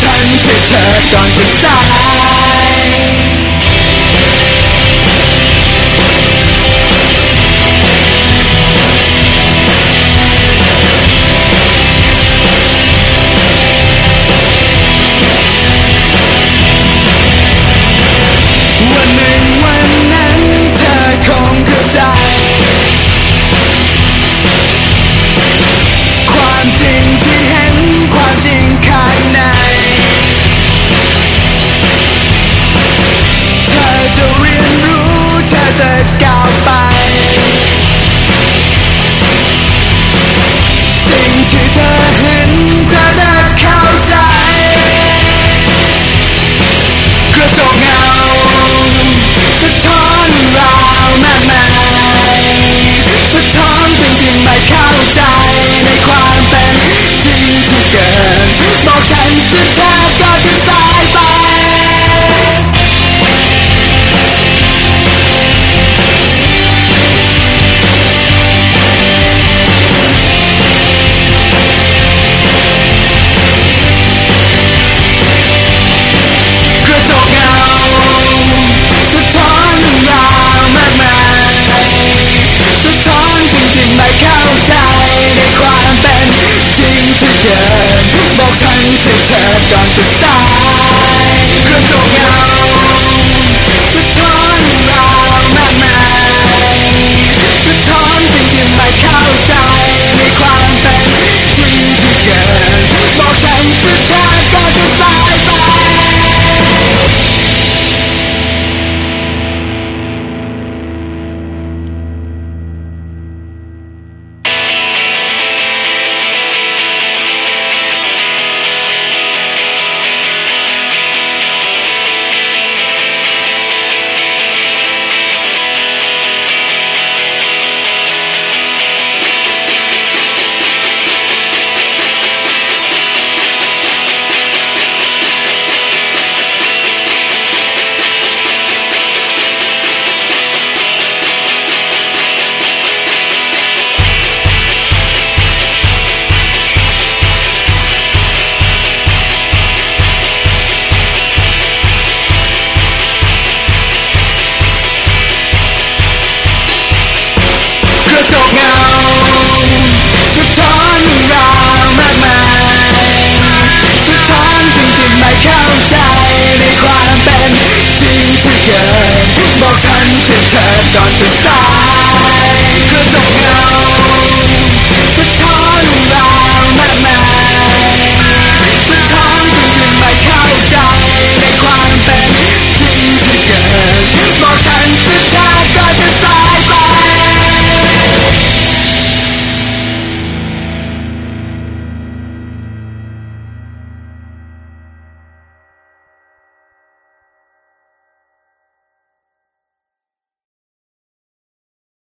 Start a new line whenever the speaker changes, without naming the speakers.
ฉันเสียเธอก่อนจะสาย kept undecided